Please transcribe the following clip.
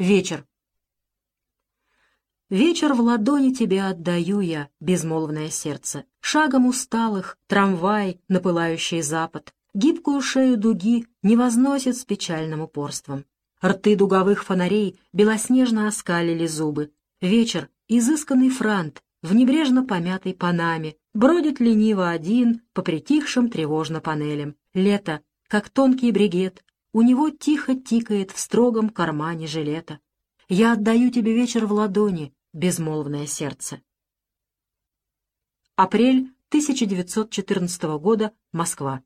Вечер. Вечер в ладони тебе отдаю я, безмолвное сердце. Шагом усталых, трамвай, напылающий запад, гибкую шею дуги не возносит с печальным упорством. Рты дуговых фонарей белоснежно оскалили зубы. Вечер, изысканный франт, в небрежно помятой панаме, бродит лениво один по притихшим тревожно панелям. Лето, как тонкий бригет, у него тихо тикает в строгом кармане жилета. Я отдаю тебе вечер в ладони, безмолвное сердце. Апрель 1914 года, Москва.